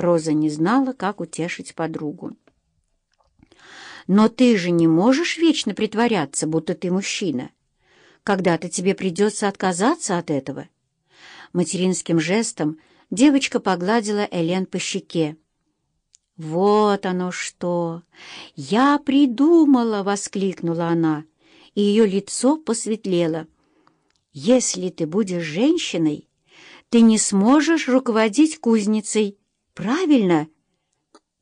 Роза не знала, как утешить подругу. «Но ты же не можешь вечно притворяться, будто ты мужчина. Когда-то тебе придется отказаться от этого». Материнским жестом девочка погладила Элен по щеке. «Вот оно что! Я придумала!» — воскликнула она, и ее лицо посветлело. «Если ты будешь женщиной, ты не сможешь руководить кузницей, правильно?»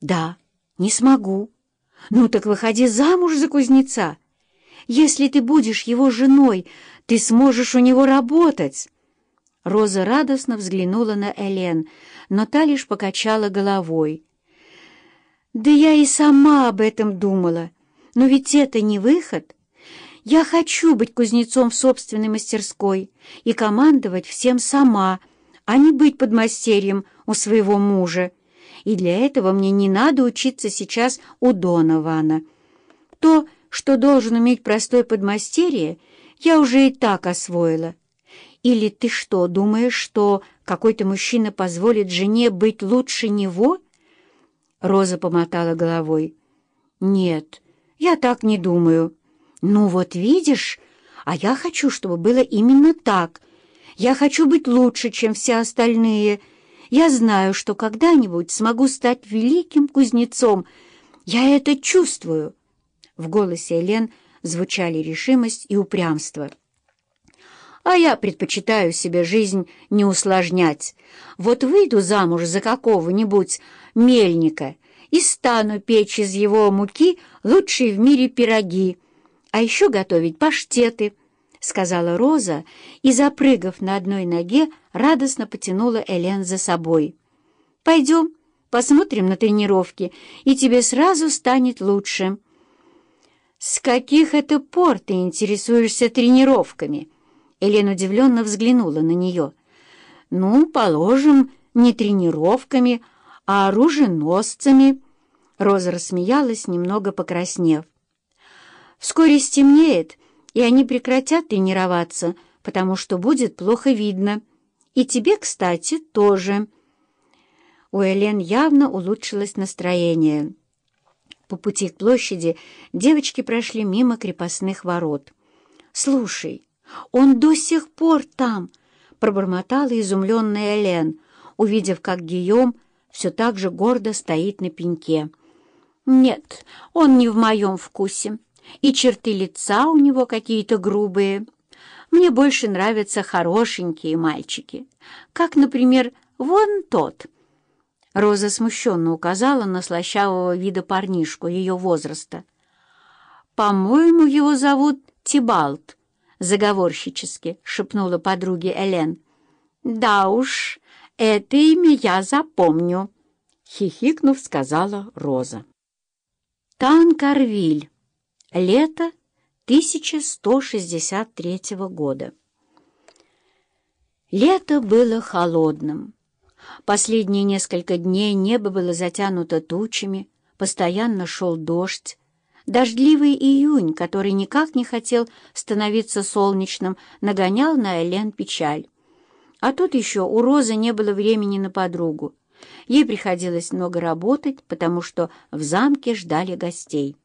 «Да, не смогу. Ну так выходи замуж за кузнеца. Если ты будешь его женой, ты сможешь у него работать». Роза радостно взглянула на Элен, но та лишь покачала головой. «Да я и сама об этом думала. Но ведь это не выход. Я хочу быть кузнецом в собственной мастерской и командовать всем сама, а не быть подмастерьем у своего мужа. И для этого мне не надо учиться сейчас у Донована. То, что должен уметь простой подмастерье, я уже и так освоила. Или ты что, думаешь, что какой-то мужчина позволит жене быть лучше него?» Роза помотала головой. «Нет, я так не думаю». «Ну вот видишь, а я хочу, чтобы было именно так. Я хочу быть лучше, чем все остальные. Я знаю, что когда-нибудь смогу стать великим кузнецом. Я это чувствую». В голосе Элен звучали решимость и упрямство а я предпочитаю себе жизнь не усложнять. Вот выйду замуж за какого-нибудь мельника и стану печь из его муки лучшие в мире пироги, а еще готовить паштеты, — сказала Роза и, запрыгав на одной ноге, радостно потянула Элен за собой. — Пойдем, посмотрим на тренировки, и тебе сразу станет лучше. — С каких это пор ты интересуешься тренировками? — Елена удивленно взглянула на нее. «Ну, положим, не тренировками, а оруженосцами». Роза рассмеялась, немного покраснев. «Вскоре стемнеет, и они прекратят тренироваться, потому что будет плохо видно. И тебе, кстати, тоже». У Элен явно улучшилось настроение. По пути к площади девочки прошли мимо крепостных ворот. «Слушай, «Он до сих пор там!» — пробормотала изумленная Элен, увидев, как Гийом все так же гордо стоит на пеньке. «Нет, он не в моем вкусе, и черты лица у него какие-то грубые. Мне больше нравятся хорошенькие мальчики, как, например, вон тот». Роза смущенно указала на слащавого вида парнишку ее возраста. «По-моему, его зовут Тибалт», — заговорщически шепнула подруге Элен. «Да уж, это имя я запомню», — хихикнув, сказала Роза. Танкарвиль. Лето 1163 года. Лето было холодным. Последние несколько дней небо было затянуто тучами, постоянно шел дождь, Дождливый июнь, который никак не хотел становиться солнечным, нагонял на Элен печаль. А тут еще у Розы не было времени на подругу. Ей приходилось много работать, потому что в замке ждали гостей.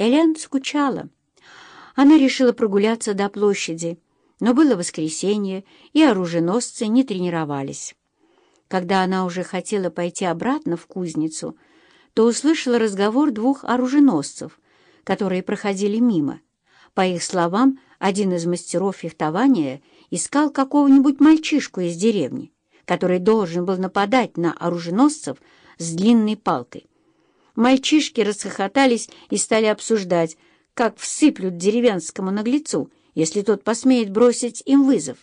Элен скучала. Она решила прогуляться до площади, но было воскресенье, и оруженосцы не тренировались. Когда она уже хотела пойти обратно в кузницу, то услышала разговор двух оруженосцев — которые проходили мимо. По их словам, один из мастеров фехтования искал какого-нибудь мальчишку из деревни, который должен был нападать на оруженосцев с длинной палкой. Мальчишки расхохотались и стали обсуждать, как всыплют деревенскому наглецу, если тот посмеет бросить им вызов.